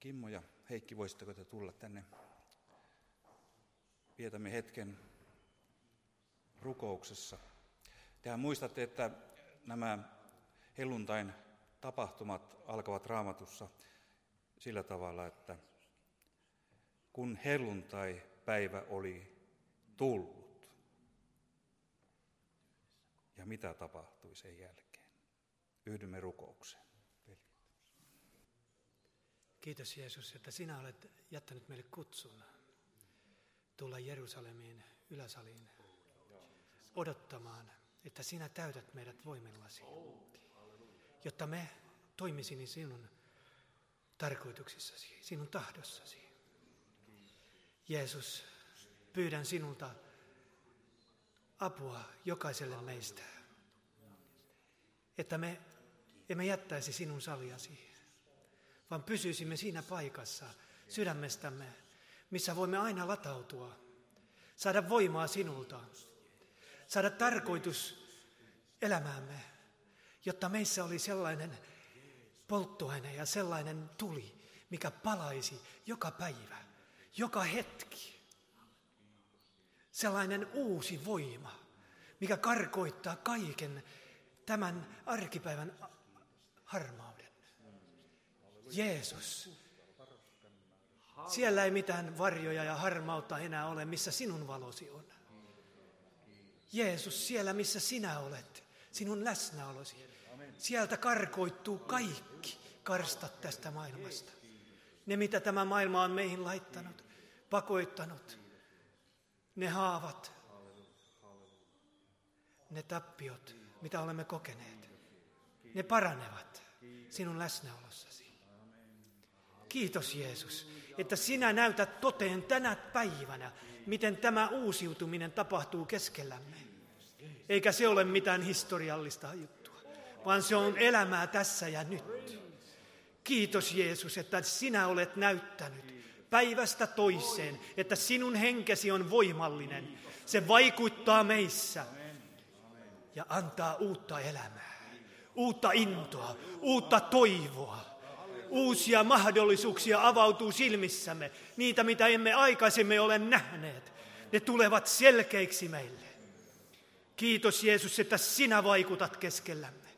Kimmo ja Heikki, voisitteko te tulla tänne? Vietämme hetken rukouksessa. Tehän muistatte, että nämä helluntain tapahtumat alkavat raamatussa sillä tavalla, että kun helluntai-päivä oli tullut, ja mitä tapahtui sen jälkeen. Yhdymme rukoukseen. Kiitos Jeesus, että sinä olet jättänyt meille kutsun tulla Jerusalemiin yläsaliin odottamaan, että sinä täytät meidät voimillasi, jotta me toimisimme sinun tarkoituksissasi, sinun tahdossasi. Jeesus, pyydän sinulta apua jokaiselle meistä, että me emme jättäisi sinun saliasi, vaan pysyisimme siinä paikassa sydämestämme, missä voimme aina latautua, saada voimaa sinulta, saada tarkoitus elämäämme, jotta meissä oli sellainen polttoaine ja sellainen tuli, mikä palaisi joka päivä, joka hetki. Sellainen uusi voima, mikä karkoittaa kaiken tämän arkipäivän harmauden. Jeesus, siellä ei mitään varjoja ja harmautta enää ole, missä sinun valosi on. Jeesus, siellä missä sinä olet, sinun läsnäolosi, sieltä karkoittuu kaikki karstat tästä maailmasta. Ne, mitä tämä maailma on meihin laittanut, pakoittanut, ne haavat, ne tappiot, mitä olemme kokeneet, ne paranevat sinun läsnäolossasi. Kiitos Jeesus, että sinä näytät toteen tänä päivänä, miten tämä uusiutuminen tapahtuu keskellämme. Eikä se ole mitään historiallista juttua, vaan se on elämää tässä ja nyt. Kiitos Jeesus, että sinä olet näyttänyt päivästä toiseen, että sinun henkesi on voimallinen. Se vaikuttaa meissä ja antaa uutta elämää, uutta intoa, uutta toivoa. Uusia mahdollisuuksia avautuu silmissämme, niitä mitä emme aikaisemmin ole nähneet. Ne tulevat selkeiksi meille. Kiitos Jeesus, että sinä vaikutat keskellämme.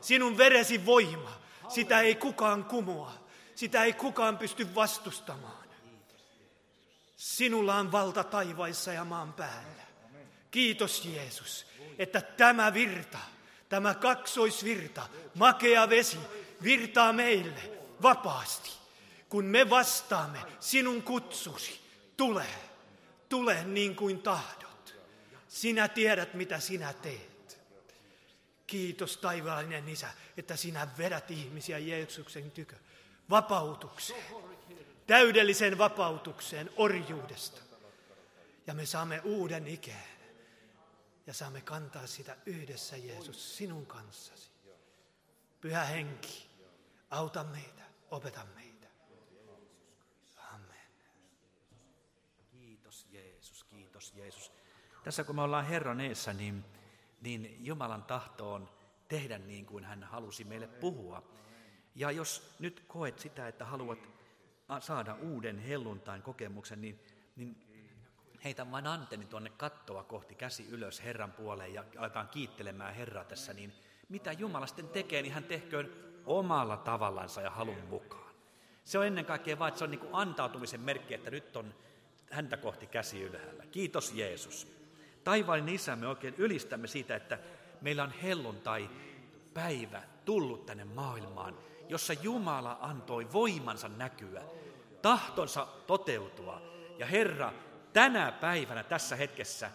Sinun veresi voima, sitä ei kukaan kumoa. Sitä ei kukaan pysty vastustamaan. Sinulla on valta taivaissa ja maan päällä. Kiitos Jeesus, että tämä virta, tämä kaksoisvirta, makea vesi, virtaa meille vapaasti, kun me vastaamme sinun kutsusi. Tule, tule niin kuin tahdot. Sinä tiedät, mitä sinä teet. Kiitos taivaallinen Isä, että sinä vedät ihmisiä Jeesuksen tykö vapautukseen, täydelliseen vapautukseen orjuudesta. Ja me saamme uuden ikään ja saamme kantaa sitä yhdessä, Jeesus, sinun kanssasi. Pyhä henki, auta meitä, opeta meitä. Amen. Kiitos Jeesus, kiitos Jeesus. Tässä kun me ollaan Herran eessä, niin, niin Jumalan tahto on tehdä niin kuin hän halusi meille puhua. Ja jos nyt koet sitä, että haluat saada uuden helluntain kokemuksen, niin, niin heitä vain antenni tuonne kattoa kohti, käsi ylös Herran puoleen ja aletaan kiittelemään Herraa tässä, niin mitä Jumala sitten tekee, niin hän tehköön omalla tavallansa ja halun mukaan. Se on ennen kaikkea vain, että se on niin kuin antautumisen merkki, että nyt on häntä kohti käsi ylhäällä. Kiitos Jeesus. Taivaallinen Isä, me oikein ylistämme siitä, että meillä on helluntai päivä tullut tänne maailmaan jossa Jumala antoi voimansa näkyä, tahtonsa toteutua. Ja Herra, tänä päivänä tässä hetkessä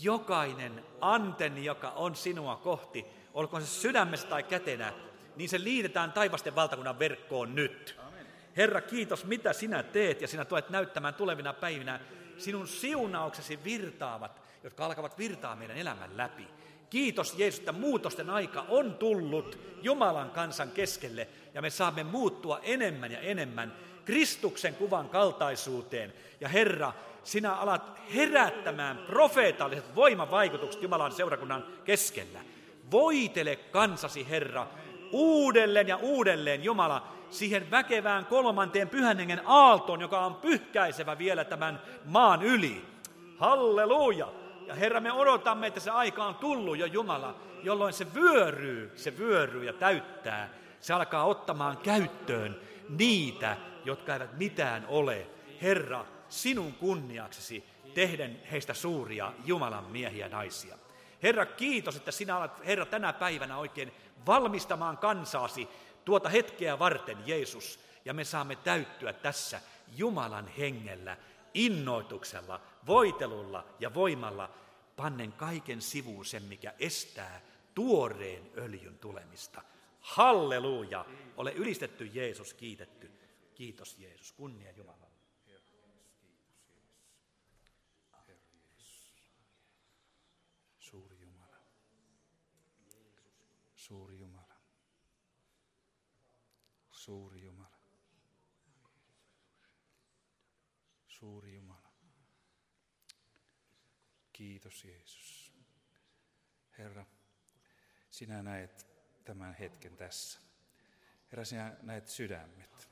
jokainen antenni, joka on sinua kohti, olkoon se sydämessä tai kätenä, niin se liitetään taivasten valtakunnan verkkoon nyt. Herra, kiitos mitä sinä teet ja sinä tulet näyttämään tulevina päivinä sinun siunauksesi virtaavat, jotka alkavat virtaa meidän elämän läpi. Kiitos Jeesus, että muutosten aika on tullut Jumalan kansan keskelle ja me saamme muuttua enemmän ja enemmän Kristuksen kuvan kaltaisuuteen. Ja Herra, sinä alat herättämään profeetalliset voimavaikutukset Jumalan seurakunnan keskellä. Voitele kansasi, Herra, uudelleen ja uudelleen, Jumala, siihen väkevään kolmanteen pyhän hengen aaltoon, joka on pyhkäisevä vielä tämän maan yli. Halleluja! Ja Herra, me odotamme, että se aika on tullut jo Jumala, jolloin se vyöryy, se vyöryy ja täyttää. Se alkaa ottamaan käyttöön niitä, jotka eivät mitään ole. Herra, sinun kunniaksesi tehden heistä suuria Jumalan miehiä ja naisia. Herra, kiitos, että sinä olet, Herra, tänä päivänä oikein valmistamaan kansaasi tuota hetkeä varten, Jeesus. Ja me saamme täyttyä tässä Jumalan hengellä, innoituksella, voitelulla ja voimalla, pannen kaiken sivuun sen, mikä estää tuoreen öljyn tulemista. Halleluja! Ole ylistetty Jeesus, kiitetty. Kiitos Jeesus, kunnia Jumala. Suuri Jumala. Suuri Jumala. Suuri Jumala. Suuri Jumala. Kiitos Jeesus. Herra, sinä näet tämän hetken tässä. Herra, sinä näet sydämet.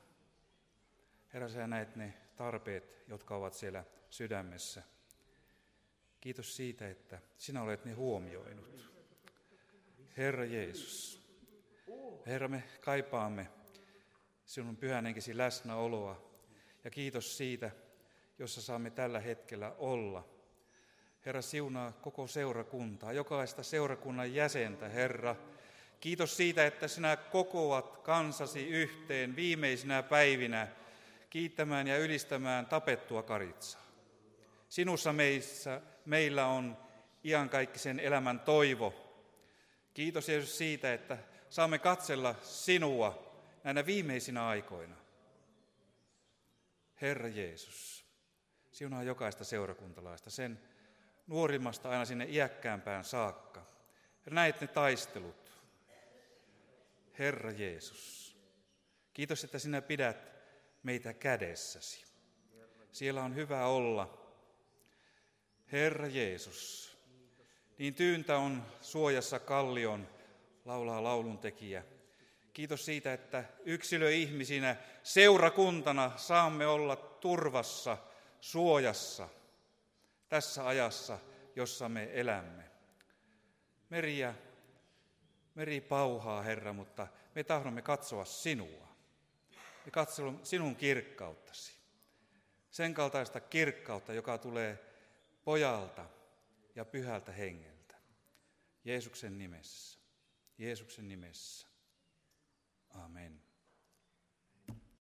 Herra, sinä näet ne tarpeet, jotka ovat siellä sydämessä. Kiitos siitä, että sinä olet ne huomioinut. Herra Jeesus, Herra, me kaipaamme sinun pyhän henkesi läsnäoloa. Ja kiitos siitä, jossa saamme tällä hetkellä olla. Herra, siunaa koko seurakuntaa, jokaista seurakunnan jäsentä, Herra. Kiitos siitä, että sinä kokoat kansasi yhteen viimeisinä päivinä kiittämään ja ylistämään tapettua karitsaa. Sinussa meissä, meillä on iankaikkisen elämän toivo. Kiitos Jeesus siitä, että saamme katsella sinua näinä viimeisinä aikoina. Herra Jeesus, siunaa jokaista seurakuntalaista, sen nuorimmasta aina sinne iäkkäämpään saakka. Näet ne taistelut. Herra Jeesus, kiitos, että sinä pidät meitä kädessäsi. Siellä on hyvä olla. Herra Jeesus, niin tyyntä on suojassa kallion, laulaa lauluntekijä. Kiitos siitä, että yksilöihmisinä, seurakuntana saamme olla turvassa, suojassa tässä ajassa, jossa me elämme. Meriä, meri pauhaa, Herra, mutta me tahdomme katsoa sinua. Me katsomme sinun kirkkauttasi. Sen kaltaista kirkkautta, joka tulee pojalta ja pyhältä hengeltä. Jeesuksen nimessä. Jeesuksen nimessä. Amen.